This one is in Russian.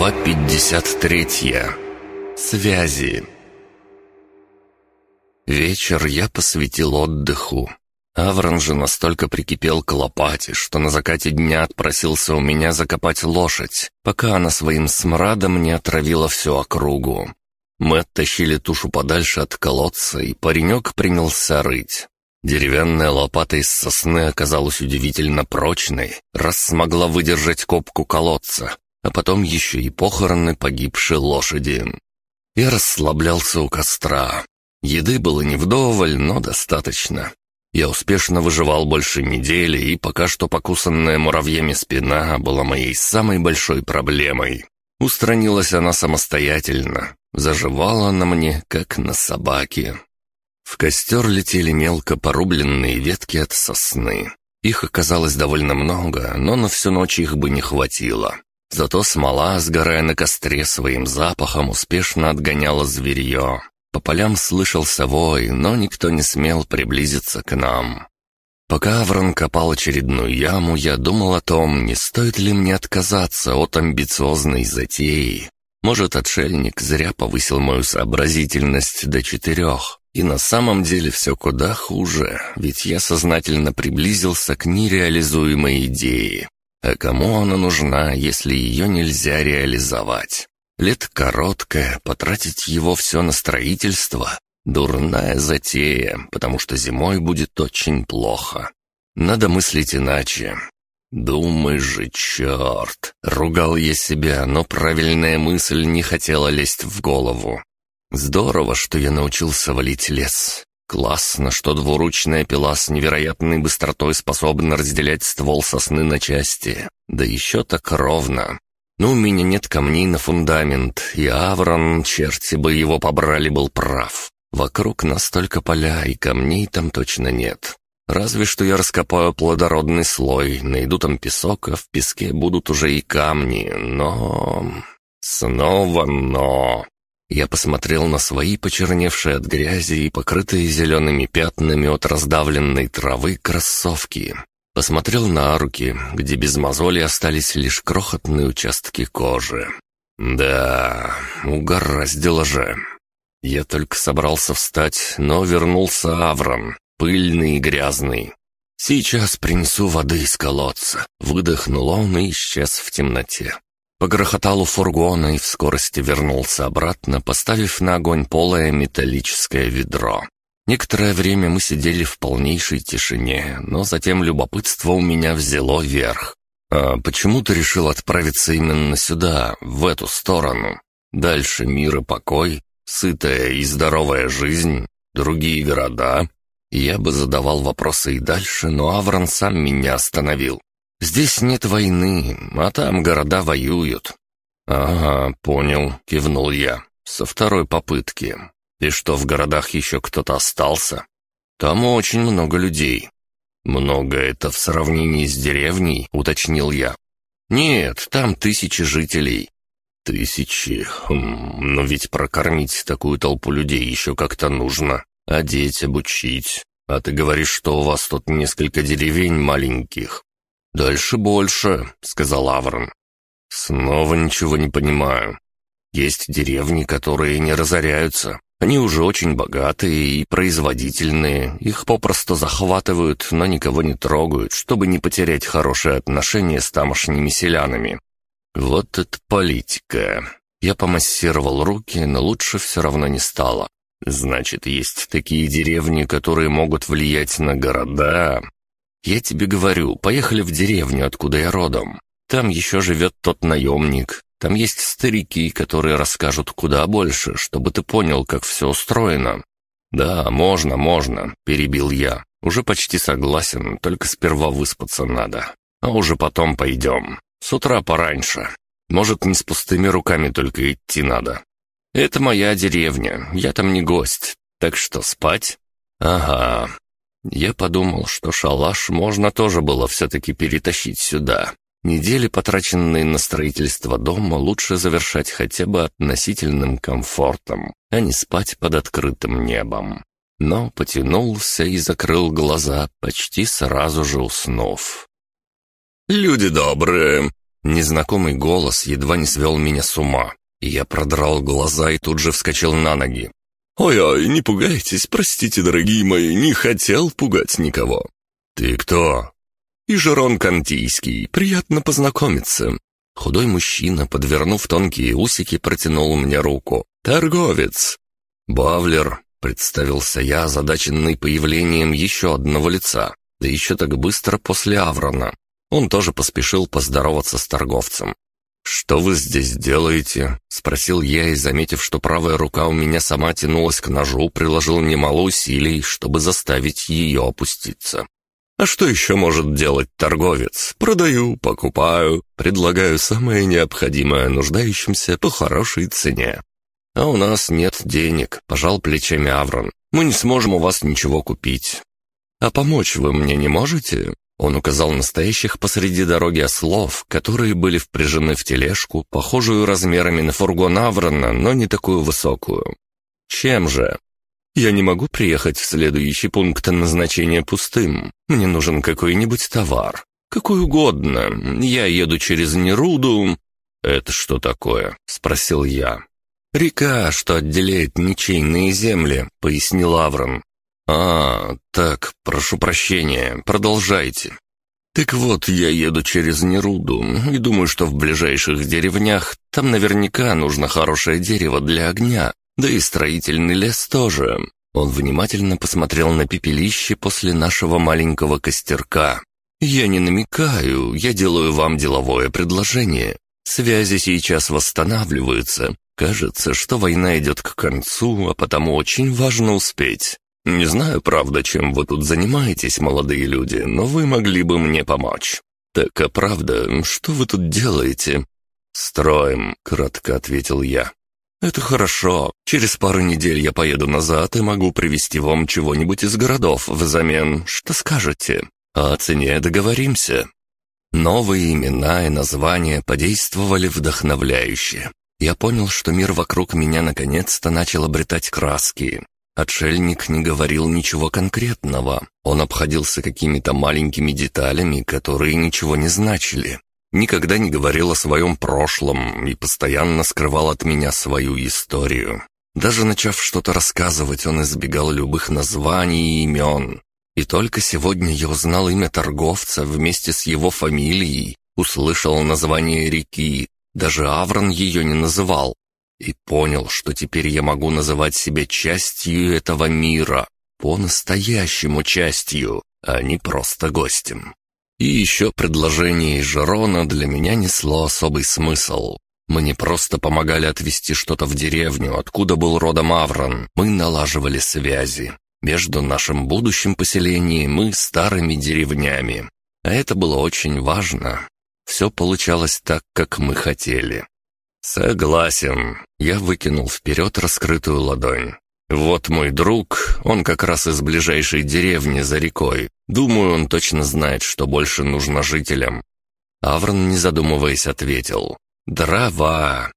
Глава 53. Связи. Вечер я посвятил отдыху. Аврон же настолько прикипел к лопате, что на закате дня отпросился у меня закопать лошадь, пока она своим смрадом не отравила всю округу. Мы оттащили тушу подальше от колодца, и паренек принялся рыть. Деревянная лопата из сосны оказалась удивительно прочной, раз смогла выдержать копку колодца, а потом еще и похороны погибшей лошади. Я расслаблялся у костра. Еды было не вдоволь, но достаточно. Я успешно выживал больше недели, и пока что покусанная муравьями спина была моей самой большой проблемой. Устранилась она самостоятельно. Заживала на мне, как на собаке. В костер летели мелко порубленные ветки от сосны. Их оказалось довольно много, но на всю ночь их бы не хватило. Зато смола, сгорая на костре своим запахом, успешно отгоняла зверье. По полям слышался вой, но никто не смел приблизиться к нам. Пока Аврон копал очередную яму, я думал о том, не стоит ли мне отказаться от амбициозной затеи. Может, отшельник зря повысил мою сообразительность до четырех. И на самом деле все куда хуже, ведь я сознательно приблизился к нереализуемой идее. А кому она нужна, если ее нельзя реализовать? Лет короткое, потратить его все на строительство — дурная затея, потому что зимой будет очень плохо. Надо мыслить иначе. «Думай же, черт!» — ругал я себя, но правильная мысль не хотела лезть в голову. Здорово, что я научился валить лес. Классно, что двуручная пила с невероятной быстротой способна разделять ствол сосны на части. Да еще так ровно. Но у меня нет камней на фундамент, и Аврон, черти бы его побрали, был прав. Вокруг настолько поля, и камней там точно нет. Разве что я раскопаю плодородный слой, найду там песок, а в песке будут уже и камни, но... Снова но... Я посмотрел на свои почерневшие от грязи и покрытые зелеными пятнами от раздавленной травы кроссовки. Посмотрел на руки, где без мозоли остались лишь крохотные участки кожи. Да, угораздило же. Я только собрался встать, но вернулся Аврон, пыльный и грязный. «Сейчас принесу воды из колодца», — выдохнул он и исчез в темноте. Погрохотал у фургона и в скорости вернулся обратно, поставив на огонь полое металлическое ведро. Некоторое время мы сидели в полнейшей тишине, но затем любопытство у меня взяло верх. «А почему ты решил отправиться именно сюда, в эту сторону? Дальше мир и покой, сытая и здоровая жизнь, другие города?» Я бы задавал вопросы и дальше, но Аврон сам меня остановил. Здесь нет войны, а там города воюют». «Ага, понял», — кивнул я. «Со второй попытки. И что, в городах еще кто-то остался?» «Там очень много людей». «Много это в сравнении с деревней?» — уточнил я. «Нет, там тысячи жителей». «Тысячи? Хм, но ведь прокормить такую толпу людей еще как-то нужно. Одеть, обучить. А ты говоришь, что у вас тут несколько деревень маленьких. «Дальше больше», — сказал Аврон. «Снова ничего не понимаю. Есть деревни, которые не разоряются. Они уже очень богатые и производительные. Их попросту захватывают, но никого не трогают, чтобы не потерять хорошие отношения с тамошними селянами. Вот это политика. Я помассировал руки, но лучше все равно не стало. Значит, есть такие деревни, которые могут влиять на города, «Я тебе говорю, поехали в деревню, откуда я родом. Там еще живет тот наемник. Там есть старики, которые расскажут куда больше, чтобы ты понял, как все устроено». «Да, можно, можно», — перебил я. «Уже почти согласен, только сперва выспаться надо. А уже потом пойдем. С утра пораньше. Может, не с пустыми руками только идти надо. Это моя деревня, я там не гость. Так что спать?» «Ага, я подумал, что шалаш можно тоже было все-таки перетащить сюда. Недели, потраченные на строительство дома, лучше завершать хотя бы относительным комфортом, а не спать под открытым небом. Но потянулся и закрыл глаза, почти сразу же уснув. «Люди добрые!» Незнакомый голос едва не свел меня с ума. Я продрал глаза и тут же вскочил на ноги. «Ой-ой, не пугайтесь, простите, дорогие мои, не хотел пугать никого». «Ты кто?» «Ижерон Кантийский, приятно познакомиться». Худой мужчина, подвернув тонкие усики, протянул мне руку. «Торговец!» «Бавлер», — представился я, озадаченный появлением еще одного лица, да еще так быстро после Аврона. Он тоже поспешил поздороваться с торговцем. «Что вы здесь делаете?» — спросил я и, заметив, что правая рука у меня сама тянулась к ножу, приложил немало усилий, чтобы заставить ее опуститься. «А что еще может делать торговец? Продаю, покупаю, предлагаю самое необходимое нуждающимся по хорошей цене». «А у нас нет денег», — пожал плечами Аврон. «Мы не сможем у вас ничего купить». «А помочь вы мне не можете?» Он указал настоящих посреди дороги ослов, которые были впряжены в тележку, похожую размерами на фургон Аврона, но не такую высокую. «Чем же?» «Я не могу приехать в следующий пункт назначения пустым. Мне нужен какой-нибудь товар. Какой угодно. Я еду через Неруду». «Это что такое?» — спросил я. «Река, что отделяет ничейные земли», — пояснил Аврон. «А, так, прошу прощения, продолжайте». «Так вот, я еду через Неруду и думаю, что в ближайших деревнях там наверняка нужно хорошее дерево для огня, да и строительный лес тоже». Он внимательно посмотрел на пепелище после нашего маленького костерка. «Я не намекаю, я делаю вам деловое предложение. Связи сейчас восстанавливаются. Кажется, что война идет к концу, а потому очень важно успеть. Не знаю, правда, чем вы тут занимаетесь, молодые люди, но вы могли бы мне помочь. Так, а правда, что вы тут делаете? Строим, кратко ответил я. Это хорошо. Через пару недель я поеду назад и могу привезти вам чего-нибудь из городов взамен. Что скажете? О цене договоримся. Новые имена и названия подействовали вдохновляюще. Я понял, что мир вокруг меня наконец-то начал обретать краски. Отшельник не говорил ничего конкретного. Он обходился какими-то маленькими деталями, которые ничего не значили. Никогда не говорил о своем прошлом и постоянно скрывал от меня свою историю. Даже начав что-то рассказывать, он избегал любых названий и имен. И только сегодня я узнал имя торговца вместе с его фамилией, услышал название реки, даже Аврон ее не называл, и понял, что теперь я могу называть себя частью этого мира, по-настоящему частью, а не просто гостем. И еще предложение Жерона для меня несло особый смысл. Мы не просто помогали отвезти что-то в деревню, откуда был родом Аврон, мы налаживали связи между нашим будущим поселением и старыми деревнями. А это было очень важно. Все получалось так, как мы хотели. «Согласен». Я выкинул вперед раскрытую ладонь. «Вот мой друг, он как раз из ближайшей деревни за рекой. Думаю, он точно знает, что больше нужно жителям». Аврон, не задумываясь, ответил. «Дрова.